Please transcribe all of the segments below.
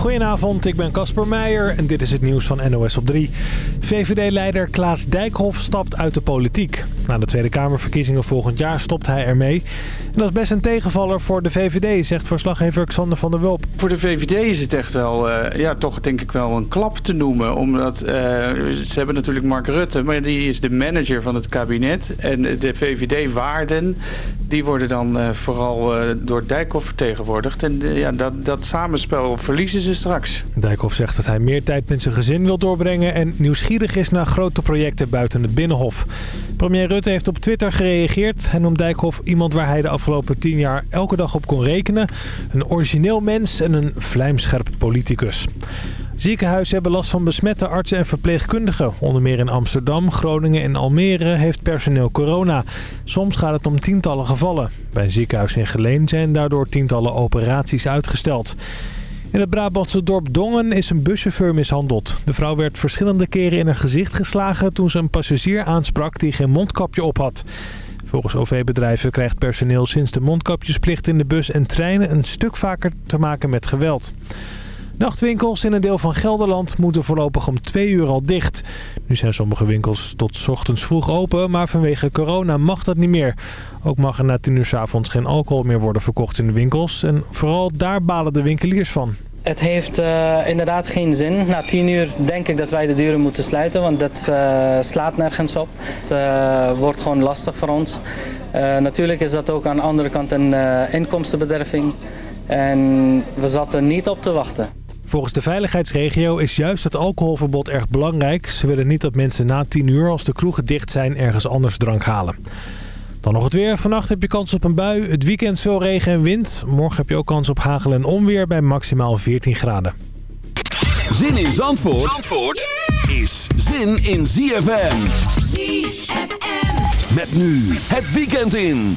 Goedenavond, ik ben Casper Meijer en dit is het nieuws van NOS op 3. VVD-leider Klaas Dijkhoff stapt uit de politiek. Na de Tweede Kamerverkiezingen volgend jaar stopt hij ermee. En dat is best een tegenvaller voor de VVD, zegt verslaggever Xander van der Wulp. Voor de VVD is het echt wel, uh, ja, toch denk ik wel een klap te noemen. Omdat uh, ze hebben natuurlijk Mark Rutte, maar die is de manager van het kabinet. En de VVD-waarden, die worden dan uh, vooral door Dijkhoff vertegenwoordigd. En ja, dat, dat samenspel verliezen ze straks. Dijkhoff zegt dat hij meer tijd met zijn gezin wil doorbrengen... en nieuwsgierig is naar grote projecten buiten het Binnenhof. Premier Rutte heeft op Twitter gereageerd. Hij noemt Dijkhoff iemand waar hij de afgelopen tien jaar elke dag op kon rekenen. Een origineel mens en een vlijmscherp politicus. Ziekenhuizen hebben last van besmette artsen en verpleegkundigen. Onder meer in Amsterdam, Groningen en Almere heeft personeel corona. Soms gaat het om tientallen gevallen. Bij een ziekenhuis in Geleen zijn daardoor tientallen operaties uitgesteld. In het Brabantse dorp Dongen is een buschauffeur mishandeld. De vrouw werd verschillende keren in haar gezicht geslagen toen ze een passagier aansprak die geen mondkapje op had. Volgens OV-bedrijven krijgt personeel sinds de mondkapjesplicht in de bus en treinen een stuk vaker te maken met geweld. Nachtwinkels in een deel van Gelderland moeten voorlopig om twee uur al dicht. Nu zijn sommige winkels tot ochtends vroeg open, maar vanwege corona mag dat niet meer. Ook mag er na tien uur s avonds geen alcohol meer worden verkocht in de winkels. En vooral daar balen de winkeliers van. Het heeft uh, inderdaad geen zin. Na tien uur denk ik dat wij de deuren moeten sluiten, want dat uh, slaat nergens op. Het uh, wordt gewoon lastig voor ons. natuurlijk is dat ook aan de andere kant een inkomstenbederving. En we zaten niet op te wachten. Volgens de veiligheidsregio is juist het alcoholverbod erg belangrijk. Ze willen niet dat mensen na 10 uur, als de kroegen dicht zijn, ergens anders drank halen. Dan nog het weer. Vannacht heb je kans op een bui. Het weekend veel regen en wind. Morgen heb je ook kans op hagel en onweer bij maximaal 14 graden. Zin in Zandvoort, Zandvoort is zin in ZFM. ZFM. Met nu het weekend in.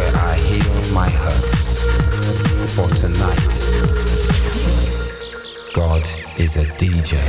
where I heal my hurts. For tonight, God is a DJ.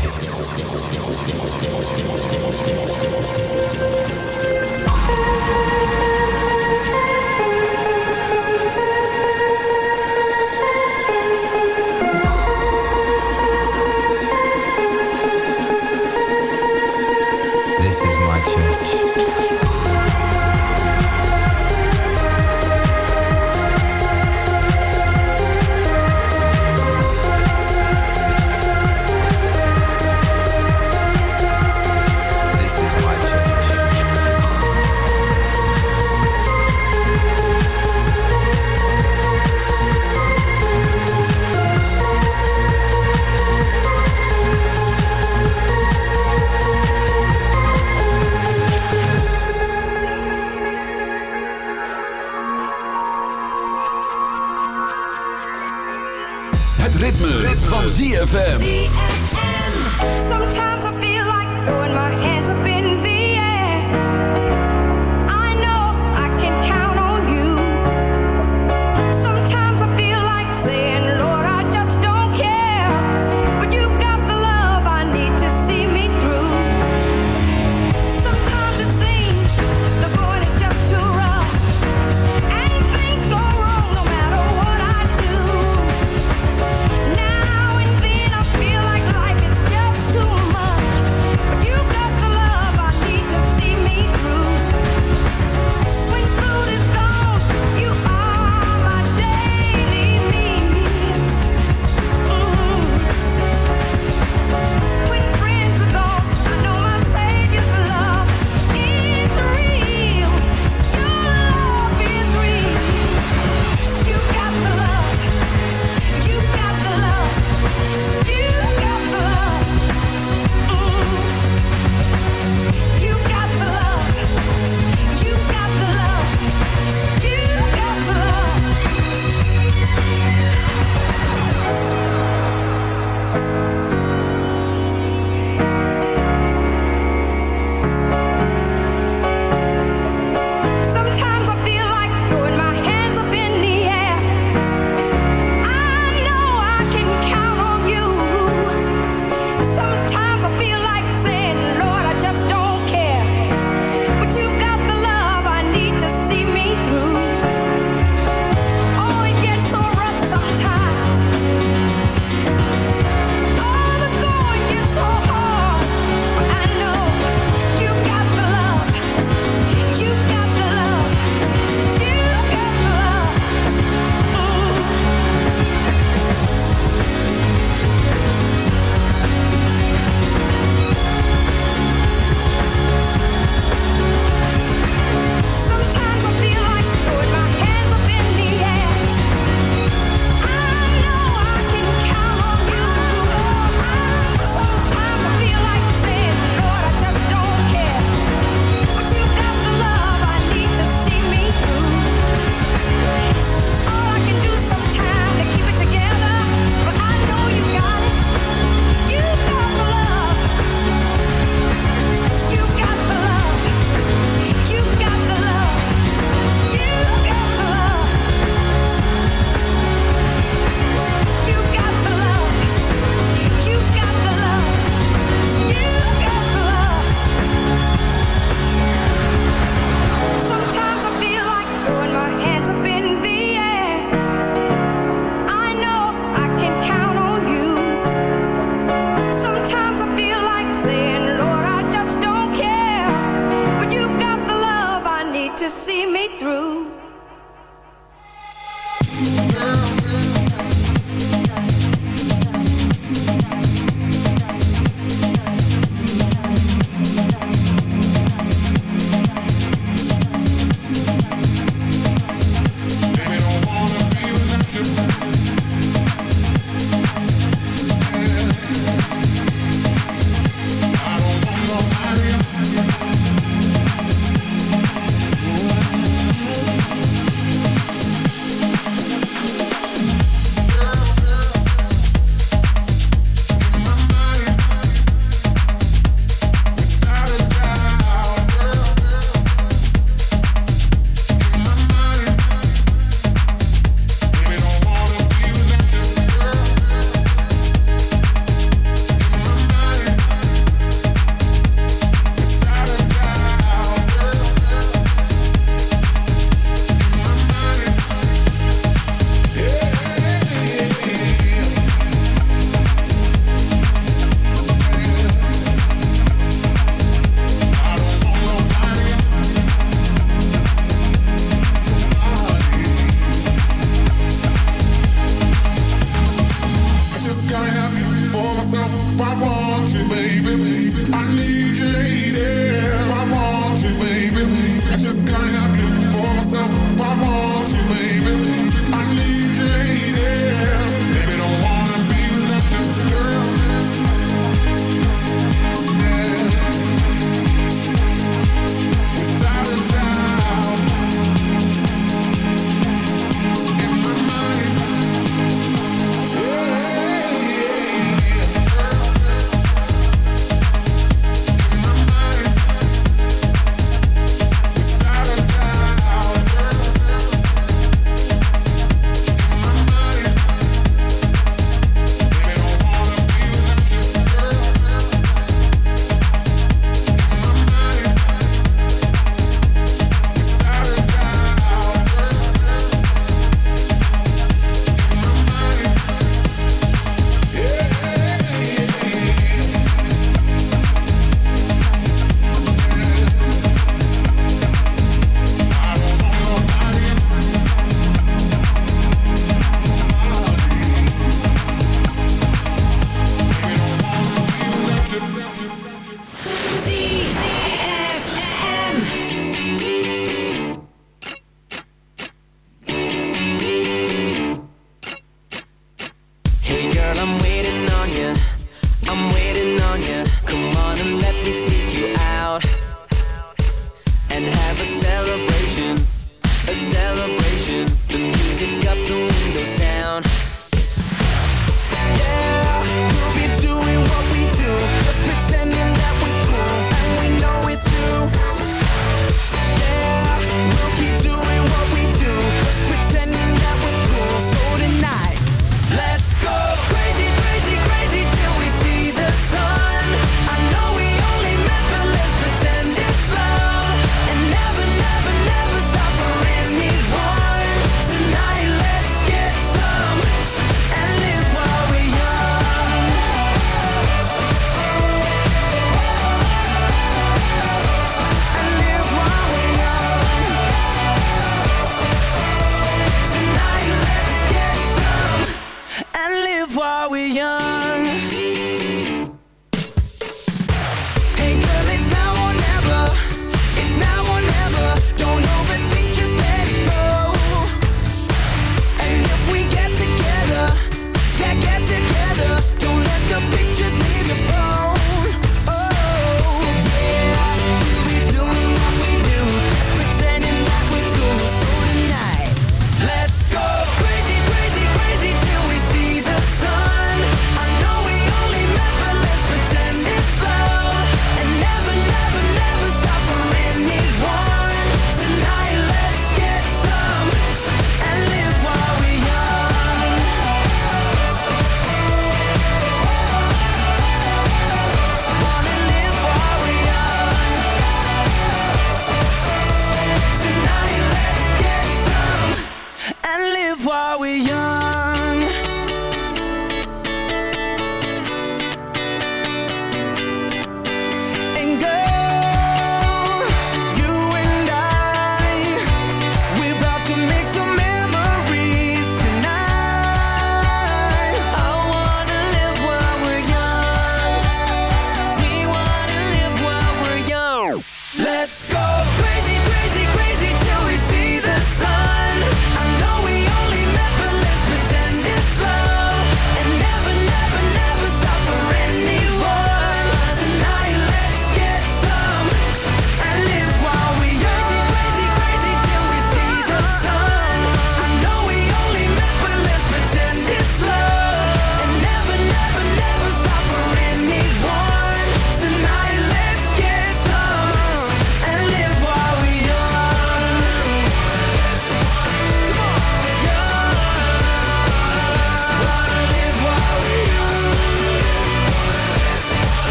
baby. baby, I need.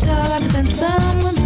darker than someone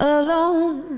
alone.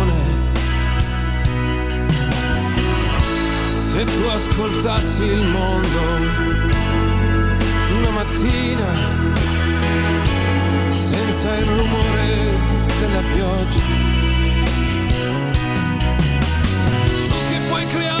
Se tu ascoltassi il mondo una mattina senza il rumore della pioggia. Tu che puoi creare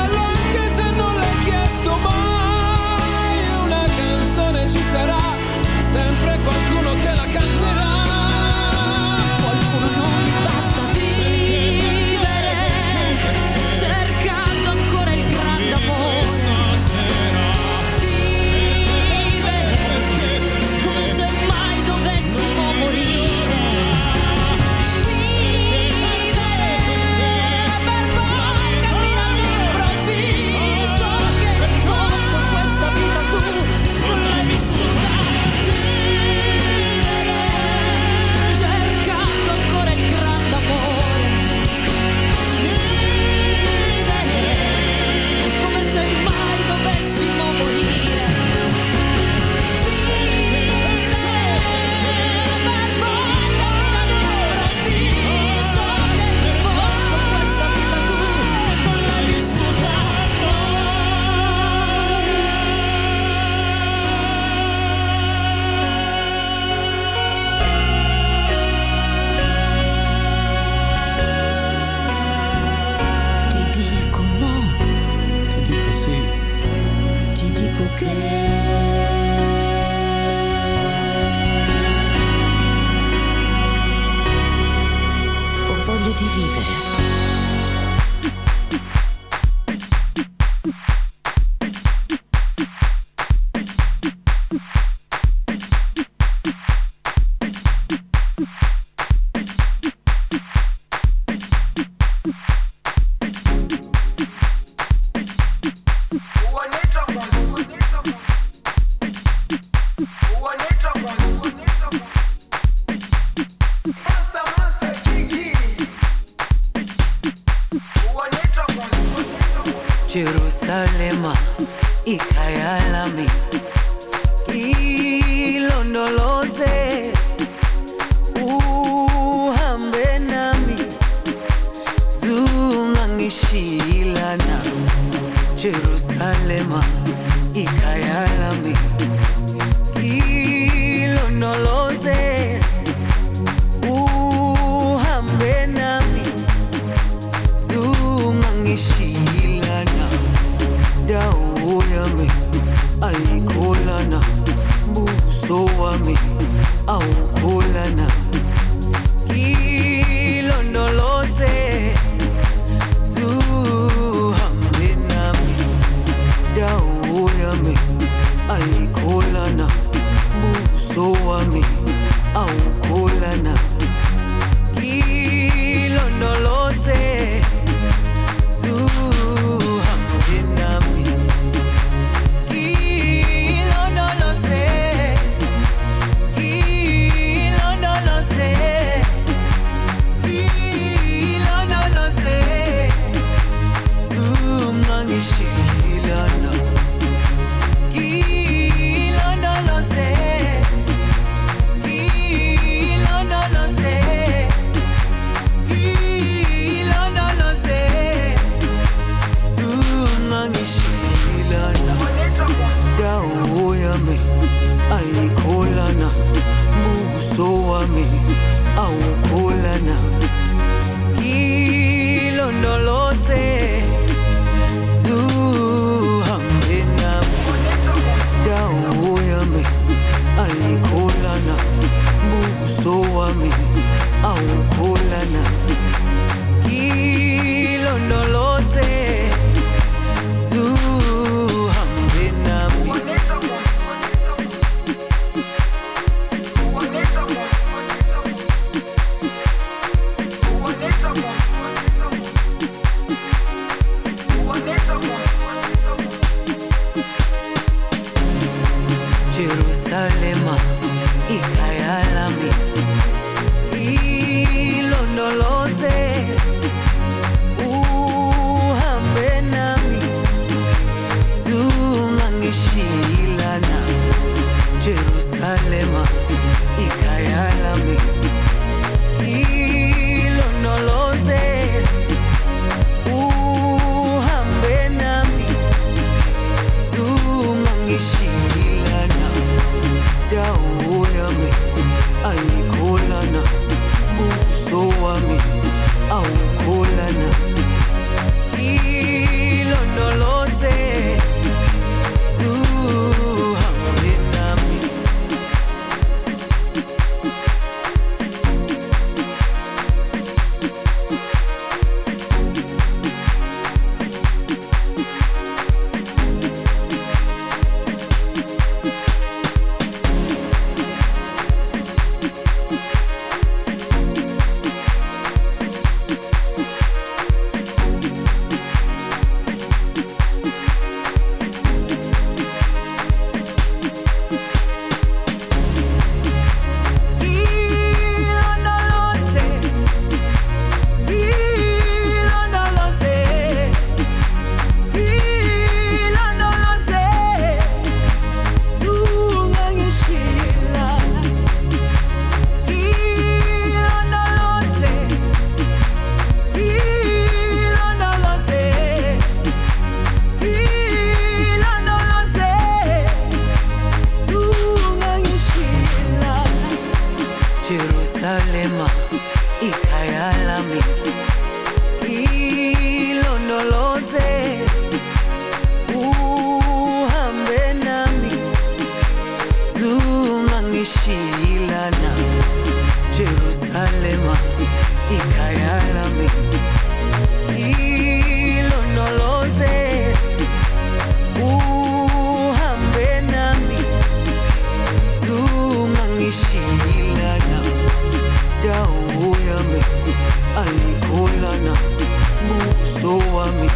so wami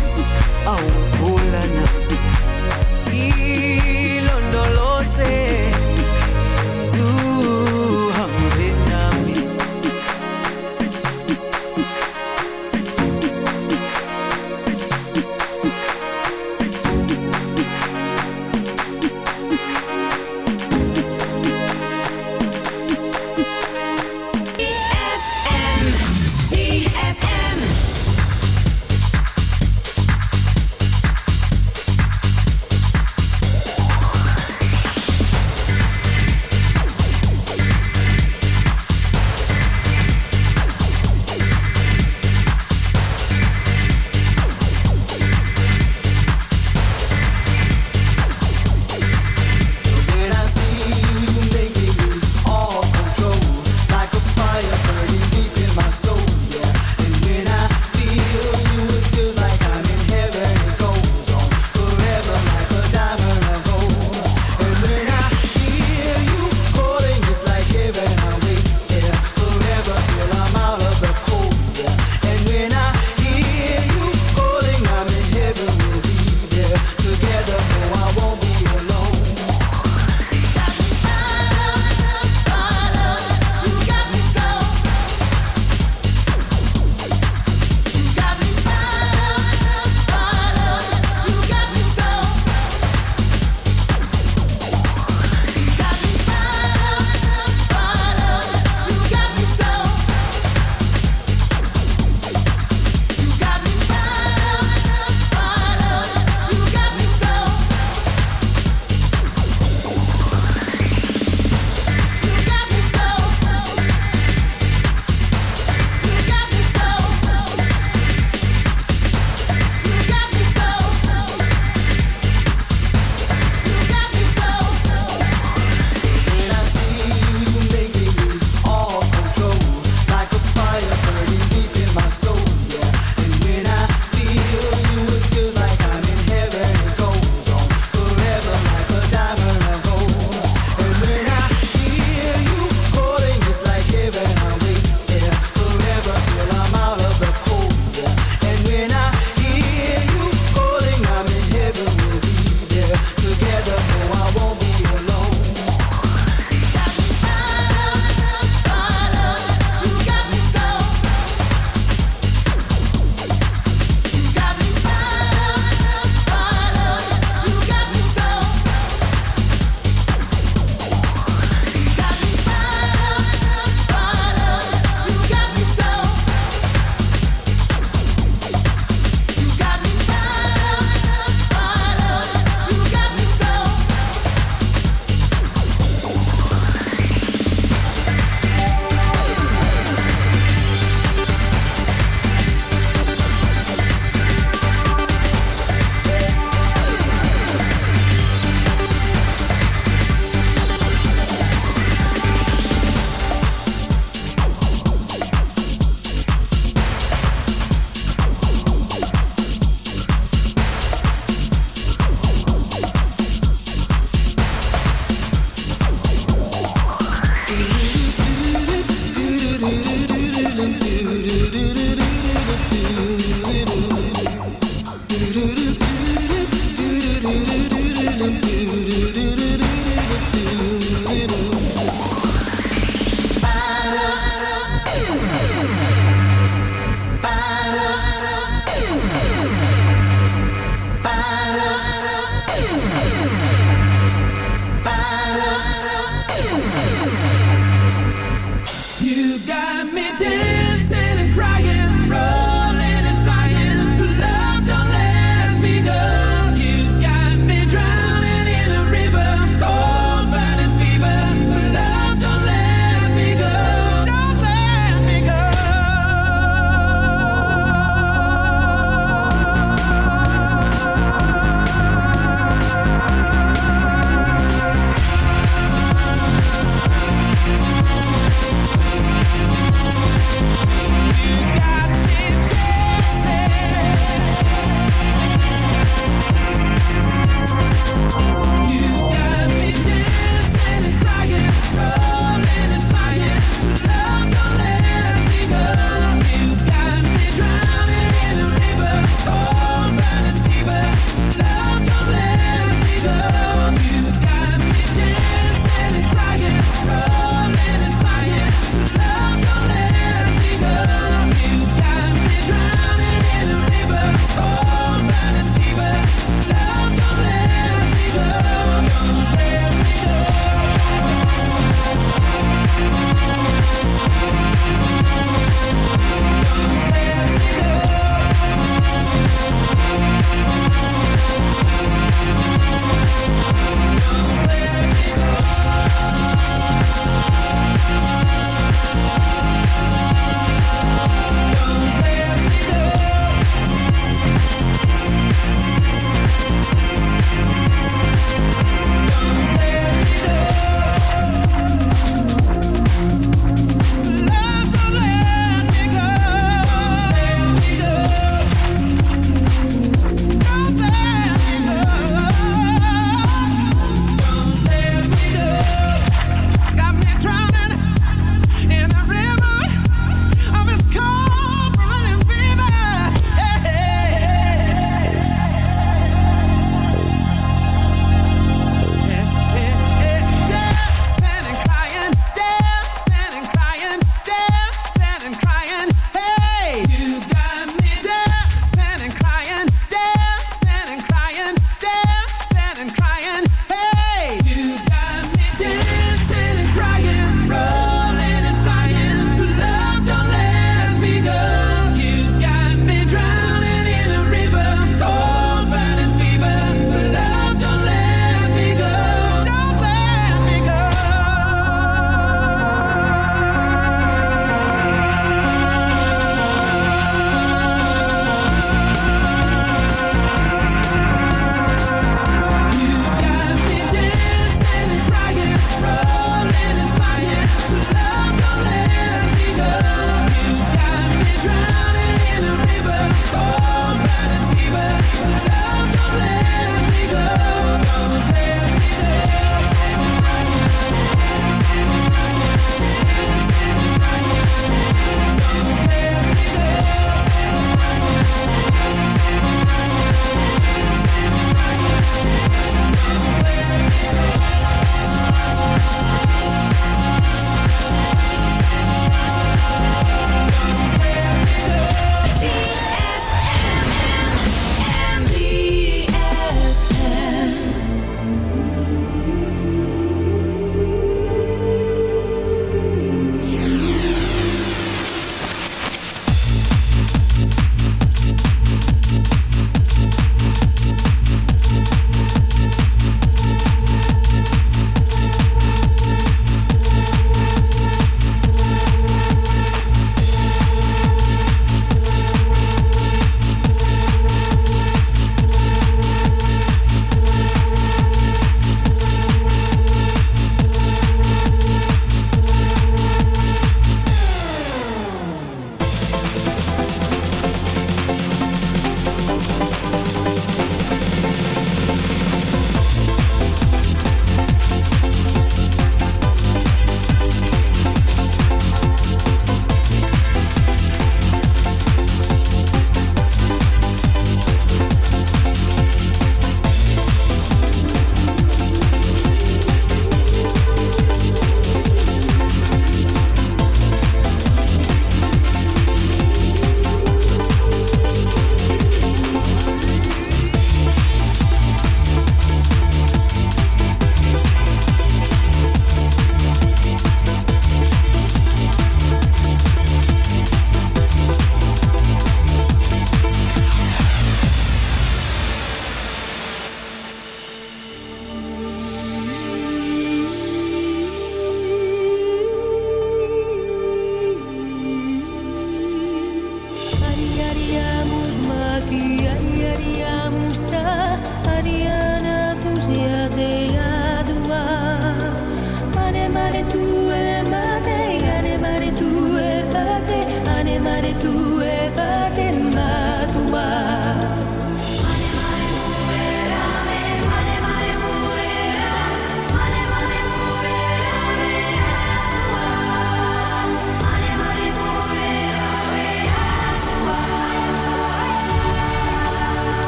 au kulana